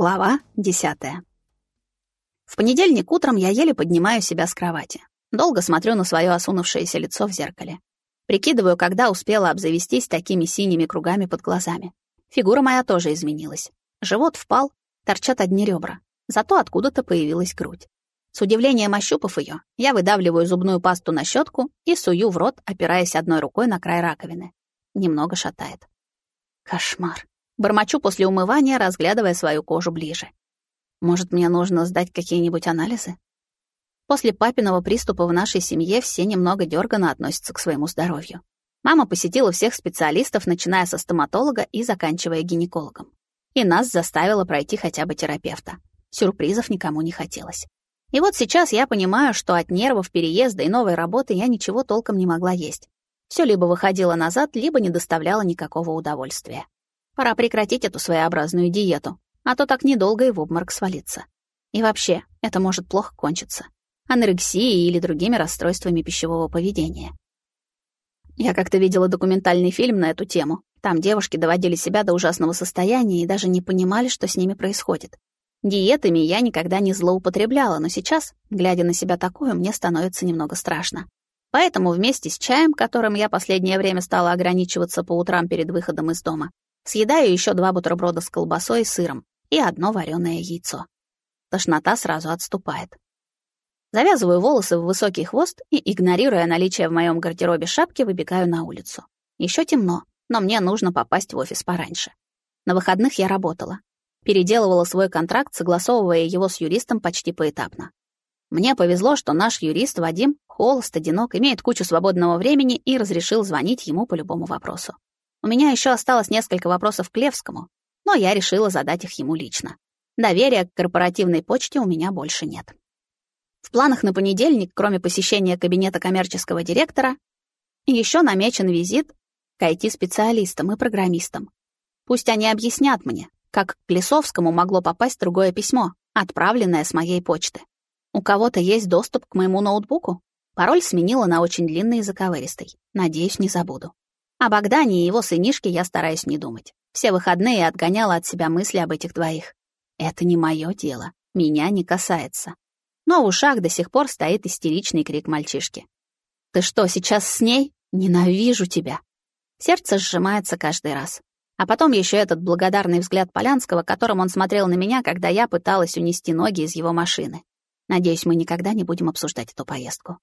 Глава десятая. В понедельник утром я еле поднимаю себя с кровати. Долго смотрю на свое осунувшееся лицо в зеркале. Прикидываю, когда успела обзавестись такими синими кругами под глазами. Фигура моя тоже изменилась. Живот впал, торчат одни ребра. Зато откуда-то появилась грудь. С удивлением ощупав ее, я выдавливаю зубную пасту на щетку и сую в рот, опираясь одной рукой на край раковины. Немного шатает. Кошмар. Бормочу после умывания, разглядывая свою кожу ближе. Может, мне нужно сдать какие-нибудь анализы? После папиного приступа в нашей семье все немного дёрганно относятся к своему здоровью. Мама посетила всех специалистов, начиная со стоматолога и заканчивая гинекологом. И нас заставила пройти хотя бы терапевта. Сюрпризов никому не хотелось. И вот сейчас я понимаю, что от нервов, переезда и новой работы я ничего толком не могла есть. Все либо выходило назад, либо не доставляло никакого удовольствия. Пора прекратить эту своеобразную диету, а то так недолго и в обморок свалиться. И вообще, это может плохо кончиться. Анорексией или другими расстройствами пищевого поведения. Я как-то видела документальный фильм на эту тему. Там девушки доводили себя до ужасного состояния и даже не понимали, что с ними происходит. Диетами я никогда не злоупотребляла, но сейчас, глядя на себя такую, мне становится немного страшно. Поэтому вместе с чаем, которым я последнее время стала ограничиваться по утрам перед выходом из дома, Съедаю еще два бутерброда с колбасой и сыром и одно вареное яйцо. Тошнота сразу отступает. Завязываю волосы в высокий хвост и, игнорируя наличие в моем гардеробе шапки, выбегаю на улицу. Еще темно, но мне нужно попасть в офис пораньше. На выходных я работала. Переделывала свой контракт, согласовывая его с юристом почти поэтапно. Мне повезло, что наш юрист Вадим холост, одинок, имеет кучу свободного времени и разрешил звонить ему по любому вопросу. У меня еще осталось несколько вопросов к Левскому, но я решила задать их ему лично. Доверия к корпоративной почте у меня больше нет. В планах на понедельник, кроме посещения кабинета коммерческого директора, еще намечен визит к IT-специалистам и программистам. Пусть они объяснят мне, как к Лисовскому могло попасть другое письмо, отправленное с моей почты. У кого-то есть доступ к моему ноутбуку? Пароль сменила на очень длинный и заковыристый. Надеюсь, не забуду. О Богдане и его сынишке я стараюсь не думать. Все выходные отгоняла от себя мысли об этих двоих. Это не мое дело, меня не касается. Но в ушах до сих пор стоит истеричный крик мальчишки. «Ты что, сейчас с ней? Ненавижу тебя!» Сердце сжимается каждый раз. А потом еще этот благодарный взгляд Полянского, которым он смотрел на меня, когда я пыталась унести ноги из его машины. Надеюсь, мы никогда не будем обсуждать эту поездку.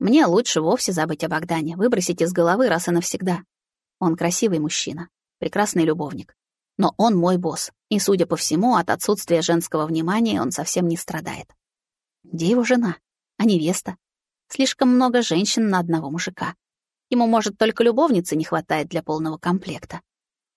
Мне лучше вовсе забыть о Богдане, выбросить из головы раз и навсегда. Он красивый мужчина, прекрасный любовник. Но он мой босс, и, судя по всему, от отсутствия женского внимания он совсем не страдает. Где его жена? А невеста? Слишком много женщин на одного мужика. Ему, может, только любовницы не хватает для полного комплекта.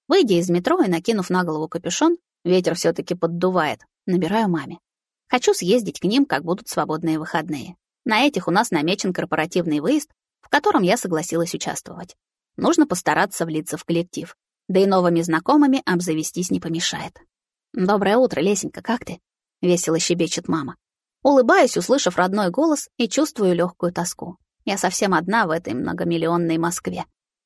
Выйдя из метро и накинув на голову капюшон, ветер все таки поддувает, набираю маме. Хочу съездить к ним, как будут свободные выходные. На этих у нас намечен корпоративный выезд, в котором я согласилась участвовать. Нужно постараться влиться в коллектив. Да и новыми знакомыми обзавестись не помешает. «Доброе утро, Лесенька, как ты?» — весело щебечет мама. Улыбаюсь, услышав родной голос, и чувствую легкую тоску. Я совсем одна в этой многомиллионной Москве.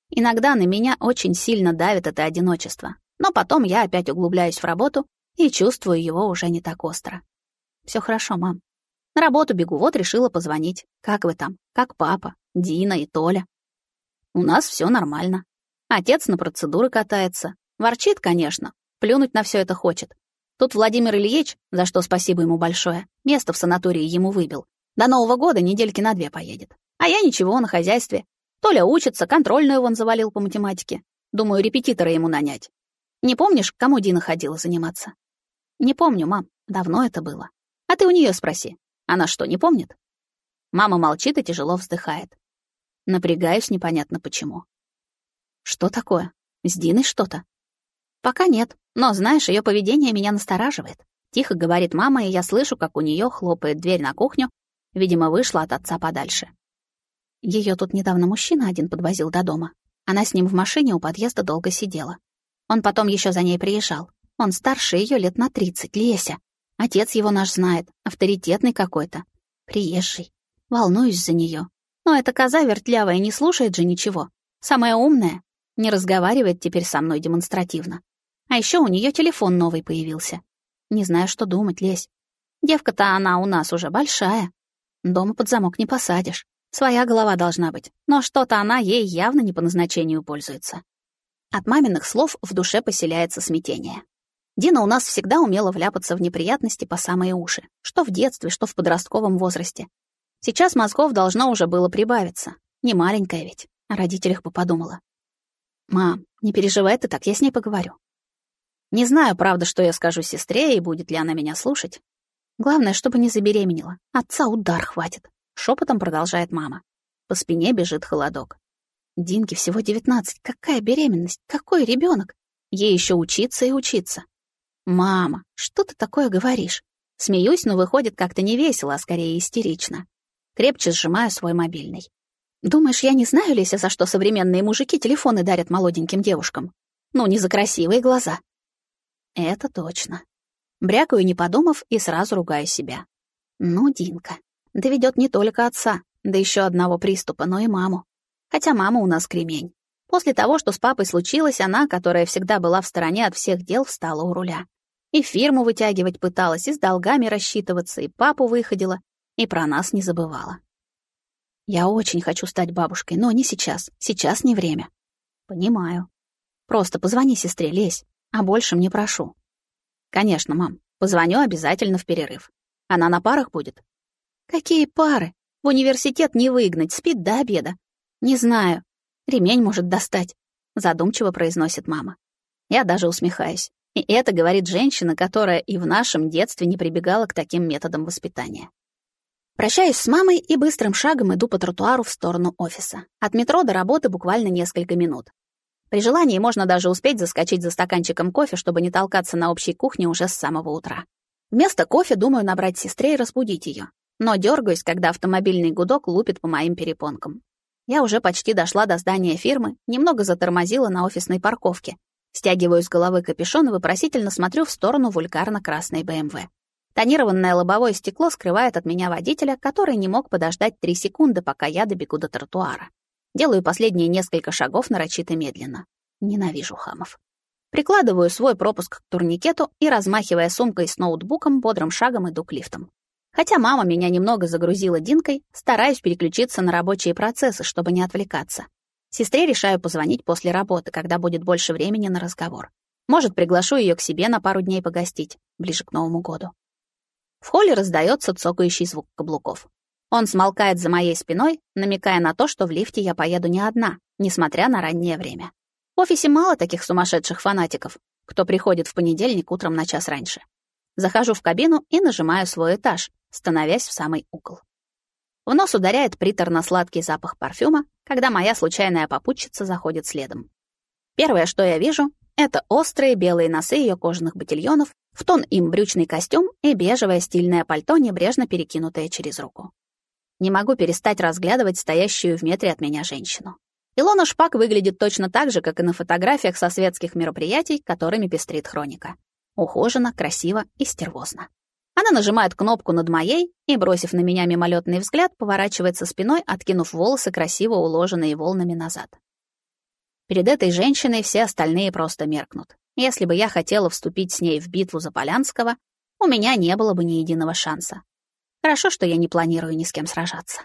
Иногда на меня очень сильно давит это одиночество, но потом я опять углубляюсь в работу и чувствую его уже не так остро. Все хорошо, мам. На работу бегу, вот решила позвонить. Как вы там? Как папа, Дина и Толя? У нас все нормально. Отец на процедуры катается. Ворчит, конечно. Плюнуть на все это хочет. Тут Владимир Ильич, за что спасибо ему большое, место в санатории ему выбил. До Нового года недельки на две поедет. А я ничего, на хозяйстве. Толя учится, контрольную вон завалил по математике. Думаю, репетитора ему нанять. Не помнишь, к кому Дина ходила заниматься? Не помню, мам. Давно это было. А ты у нее спроси. Она что, не помнит? Мама молчит и тяжело вздыхает. Напрягаюсь непонятно почему. Что такое? С Диной что-то? Пока нет, но, знаешь, ее поведение меня настораживает. Тихо говорит мама, и я слышу, как у нее хлопает дверь на кухню. Видимо, вышла от отца подальше. Ее тут недавно мужчина один подвозил до дома. Она с ним в машине у подъезда долго сидела. Он потом еще за ней приезжал. Он старше ее лет на тридцать, Леся. Отец его наш знает, авторитетный какой-то. Приезжий. Волнуюсь за нее. Но эта коза вертлявая не слушает же ничего. Самая умная. Не разговаривает теперь со мной демонстративно. А еще у нее телефон новый появился. Не знаю, что думать, лезь. Девка-то она у нас уже большая. Дома под замок не посадишь. Своя голова должна быть. Но что-то она ей явно не по назначению пользуется. От маминых слов в душе поселяется смятение. Дина у нас всегда умела вляпаться в неприятности по самые уши. Что в детстве, что в подростковом возрасте. Сейчас мозгов должно уже было прибавиться. Не маленькая ведь. О родителях бы подумала. «Мам, не переживай ты так, я с ней поговорю». Не знаю, правда, что я скажу сестре, и будет ли она меня слушать. Главное, чтобы не забеременела. Отца удар хватит. Шепотом продолжает мама. По спине бежит холодок. Динке всего девятнадцать. Какая беременность? Какой ребенок? Ей еще учиться и учиться. Мама, что ты такое говоришь? Смеюсь, но выходит как-то не весело, а скорее истерично. Крепче сжимаю свой мобильный. Думаешь, я не знаю, Леся, за что современные мужики телефоны дарят молоденьким девушкам? Ну, не за красивые глаза. Это точно. Брякаю, не подумав, и сразу ругаю себя. Ну, Динка, доведет не только отца, да еще одного приступа, но и маму. Хотя мама у нас кремень. После того, что с папой случилось, она, которая всегда была в стороне от всех дел, встала у руля. И фирму вытягивать пыталась, и с долгами рассчитываться, и папу выходила, и про нас не забывала. Я очень хочу стать бабушкой, но не сейчас. Сейчас не время. Понимаю. Просто позвони сестре, лезь, а больше мне прошу. Конечно, мам. Позвоню обязательно в перерыв. Она на парах будет? Какие пары? В университет не выгнать, спит до обеда. Не знаю. Ремень может достать, задумчиво произносит мама. Я даже усмехаюсь. И это говорит женщина, которая и в нашем детстве не прибегала к таким методам воспитания. Прощаюсь с мамой и быстрым шагом иду по тротуару в сторону офиса. От метро до работы буквально несколько минут. При желании можно даже успеть заскочить за стаканчиком кофе, чтобы не толкаться на общей кухне уже с самого утра. Вместо кофе думаю набрать сестре и разбудить ее. Но дергаюсь, когда автомобильный гудок лупит по моим перепонкам. Я уже почти дошла до здания фирмы, немного затормозила на офисной парковке. Стягиваю с головы капюшон и вопросительно смотрю в сторону вульгарно-красной БМВ. Тонированное лобовое стекло скрывает от меня водителя, который не мог подождать три секунды, пока я добегу до тротуара. Делаю последние несколько шагов нарочито медленно. Ненавижу хамов. Прикладываю свой пропуск к турникету и, размахивая сумкой с ноутбуком, бодрым шагом иду к лифтам. Хотя мама меня немного загрузила Динкой, стараюсь переключиться на рабочие процессы, чтобы не отвлекаться. Сестре решаю позвонить после работы, когда будет больше времени на разговор. Может, приглашу ее к себе на пару дней погостить, ближе к Новому году. В холле раздается цокающий звук каблуков. Он смолкает за моей спиной, намекая на то, что в лифте я поеду не одна, несмотря на раннее время. В офисе мало таких сумасшедших фанатиков, кто приходит в понедельник утром на час раньше. Захожу в кабину и нажимаю свой этаж, становясь в самый угол. В нос ударяет приторно-сладкий запах парфюма, когда моя случайная попутчица заходит следом. Первое, что я вижу, это острые белые носы ее кожаных ботильонов, в тон им брючный костюм и бежевое стильное пальто, небрежно перекинутое через руку. Не могу перестать разглядывать стоящую в метре от меня женщину. Илона Шпак выглядит точно так же, как и на фотографиях со светских мероприятий, которыми пестрит хроника. Ухоженно, красиво и стервозно. Она нажимает кнопку над моей и, бросив на меня мимолетный взгляд, поворачивается спиной, откинув волосы, красиво уложенные волнами назад. Перед этой женщиной все остальные просто меркнут. Если бы я хотела вступить с ней в битву за Полянского, у меня не было бы ни единого шанса. Хорошо, что я не планирую ни с кем сражаться.